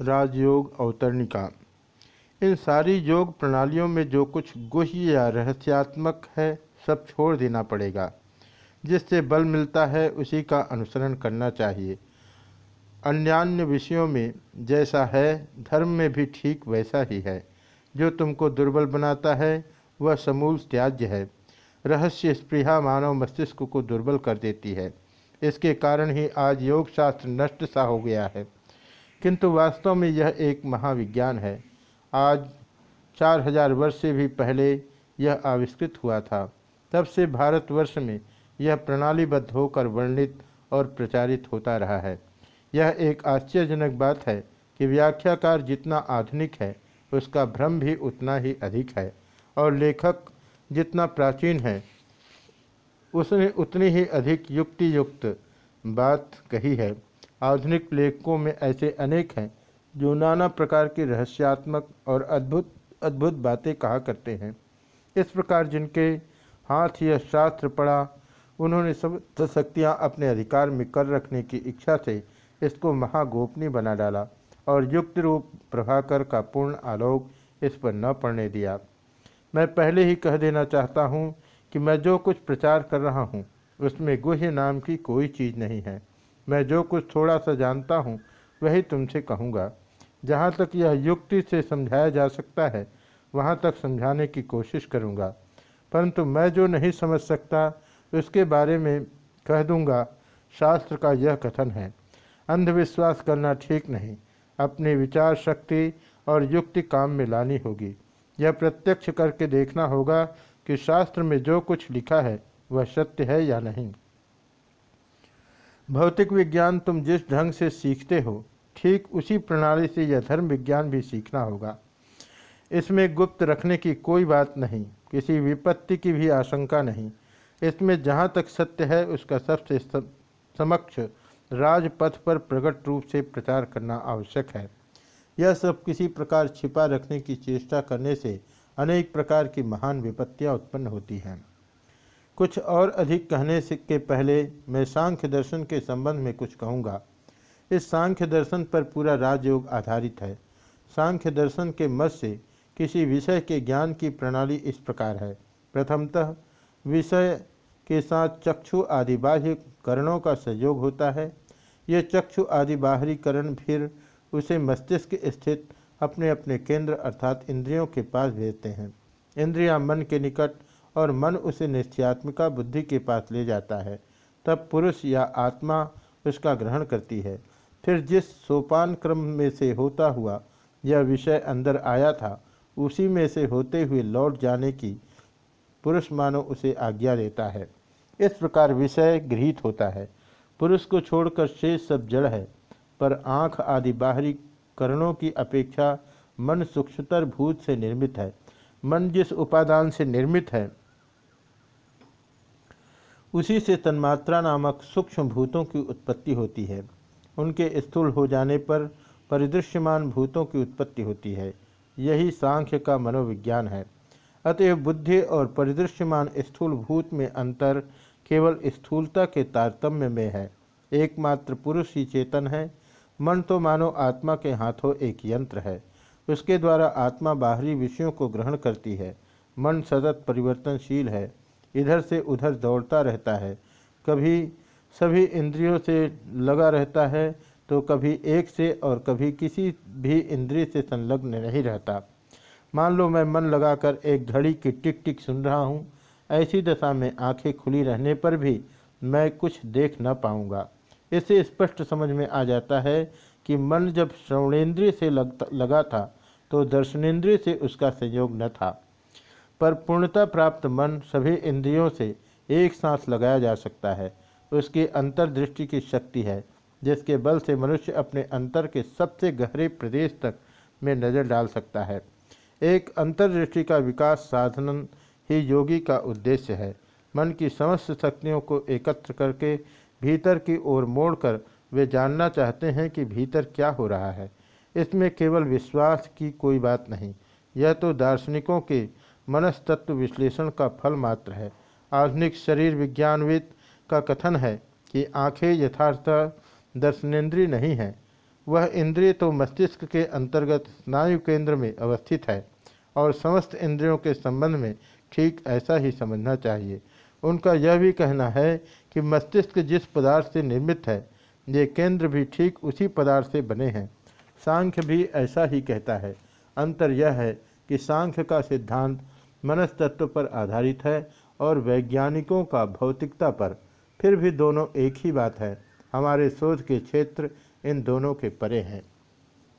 राजयोग अवतरणिका। इन सारी योग प्रणालियों में जो कुछ गुह्य या रहस्यात्मक है, सब छोड़ देना पड़ेगा। जिससे बल मिलता है, उसी का अनुसरण करना चाहिए। अन्यान्य विषयों में जैसा है, धर्म में भी ठीक वैसा ही है। जो तुमको दुर्बल बनाता है, वह समूल त्याज्य है। रहस्य स्पृहा मानव मस्तिष्क को दुर्बल कर देती है। इसके कारण ही आज योग शास्त्र नष्ट सा हो गया है। किंतु वास्तव में यह एक महाविज्ञान है। आज चार हज़ार वर्ष से भी पहले यह आविष्कृत हुआ था। तब से भारतवर्ष में यह प्रणालीबद्ध होकर वर्णित और प्रचारित होता रहा है। यह एक आश्चर्यजनक बात है कि व्याख्याकार जितना आधुनिक है, उसका भ्रम भी उतना ही अधिक है और लेखक जितना प्राचीन है, उसने उतनी ही अधिक युक्ति युक्त बात कही है। आधुनिक लेखकों में ऐसे अनेक हैं जो नाना प्रकार की रहस्यात्मक और अद्भुत अद्भुत बातें कहा करते हैं। इस प्रकार जिनके हाथ यह शास्त्र पढ़ा, उन्होंने सब शक्तियाँ अपने अधिकार में कर रखने की इच्छा से इसको महागोपनीय बना डाला और युक्त रूप प्रभाकर का पूर्ण आलोक इस पर न पड़ने दिया। मैं पहले ही कह देना चाहता हूँ कि मैं जो कुछ प्रचार कर रहा हूँ, उसमें गुह्य नाम की कोई चीज़ नहीं है। मैं जो कुछ थोड़ा सा जानता हूँ, वही तुमसे कहूँगा। जहाँ तक यह युक्ति से समझाया जा सकता है, वहाँ तक समझाने की कोशिश करूँगा। परंतु मैं जो नहीं समझ सकता, उसके बारे में कह दूँगा। शास्त्र का यह कथन है, अंधविश्वास करना ठीक नहीं, अपनी विचार शक्ति और युक्ति काम में लानी होगी। यह प्रत्यक्ष करके देखना होगा कि शास्त्र में जो कुछ लिखा है, वह सत्य है या नहीं। भौतिक विज्ञान तुम जिस ढंग से सीखते हो, ठीक उसी प्रणाली से यह धर्म विज्ञान भी सीखना होगा। इसमें गुप्त रखने की कोई बात नहीं, किसी विपत्ति की भी आशंका नहीं। इसमें जहाँ तक सत्य है, उसका सबसे समक्ष राजपथ पर प्रकट रूप से प्रचार करना आवश्यक है। यह सब किसी प्रकार छिपा रखने की चेष्टा करने से अनेक प्रकार की महान विपत्तियाँ उत्पन्न होती हैं। कुछ और अधिक कहने से के पहले मैं सांख्य दर्शन के संबंध में कुछ कहूँगा। इस सांख्य दर्शन पर पूरा राजयोग आधारित है। सांख्य दर्शन के मत से किसी विषय के ज्ञान की प्रणाली इस प्रकार है। प्रथमतः, विषय के साथ चक्षु आदि बाह्य करणों का सहयोग होता है। ये चक्षु आदि बाहरी करण फिर उसे मस्तिष्क स्थित अपने अपने केंद्र अर्थात इंद्रियों के पास भेजते हैं। इंद्रियाँ मन के निकट और मन उसे निश्चयात्मिका बुद्धि के पास ले जाता है। तब पुरुष या आत्मा उसका ग्रहण करती है। फिर जिस सोपान क्रम में से होता हुआ यह विषय अंदर आया था, उसी में से होते हुए लौट जाने की पुरुष मानो उसे आज्ञा देता है। इस प्रकार विषय गृहित होता है। पुरुष को छोड़कर शेष सब जड़ है, पर आँख आदि बाहरी करणों की अपेक्षा मन सूक्ष्मतर भूत से निर्मित है। मन जिस उपादान से निर्मित है उसी से तन्मात्रा नामक सूक्ष्म भूतों की उत्पत्ति होती है। उनके स्थूल हो जाने पर परिदृश्यमान भूतों की उत्पत्ति होती है। यही सांख्य का मनोविज्ञान है। अतएव बुद्धि और परिदृश्यमान स्थूल भूत में अंतर केवल स्थूलता के तारतम्य में है। एकमात्र पुरुष ही चेतन है। मन तो मानो आत्मा के हाथों एक यंत्र है। उसके द्वारा आत्मा बाहरी विषयों को ग्रहण करती है। मन सतत परिवर्तनशील है। इधर से उधर दौड़ता रहता है। कभी सभी इंद्रियों से लगा रहता है तो कभी एक से और कभी किसी भी इंद्रिय से संलग्न नहीं रहता। मान लो मैं मन लगाकर एक घड़ी की टिक टिक सुन रहा हूँ, ऐसी दशा में आँखें खुली रहने पर भी मैं कुछ देख न पाऊँगा। इससे स्पष्ट समझ में आ जाता है कि मन जब श्रवणेन्द्रिय से लगता, लगा था तो दर्शनेन्द्रिय से उसका संयोग न था। पर पूर्णता प्राप्त मन सभी इंद्रियों से एक सांस लगाया जा सकता है। उसकी अंतर्दृष्टि की शक्ति है, जिसके बल से मनुष्य अपने अंतर के सबसे गहरे प्रदेश तक में नज़र डाल सकता है। एक अंतर्दृष्टि का विकास साधन ही योगी का उद्देश्य है। मन की समस्त शक्तियों को एकत्र करके भीतर की ओर मोड़कर वे जानना चाहते हैं कि भीतर क्या हो रहा है। इसमें केवल विश्वास की कोई बात नहीं, यह तो दार्शनिकों के मनस्तत्व विश्लेषण का फल मात्र है। आधुनिक शरीर विज्ञानविद का कथन है कि आँखें यथार्थ दर्शनेन्द्रीय नहीं हैं। वह इंद्रिय तो मस्तिष्क के अंतर्गत स्नायु केंद्र में अवस्थित है और समस्त इंद्रियों के संबंध में ठीक ऐसा ही समझना चाहिए। उनका यह भी कहना है कि मस्तिष्क जिस पदार्थ से निर्मित है, ये केंद्र भी ठीक उसी पदार्थ से बने हैं। सांख्य भी ऐसा ही कहता है। अंतर यह है कि सांख्य का सिद्धांत मनस्तत्व पर आधारित है और वैज्ञानिकों का भौतिकता पर। फिर भी दोनों एक ही बात है। हमारे शोध के क्षेत्र इन दोनों के परे हैं।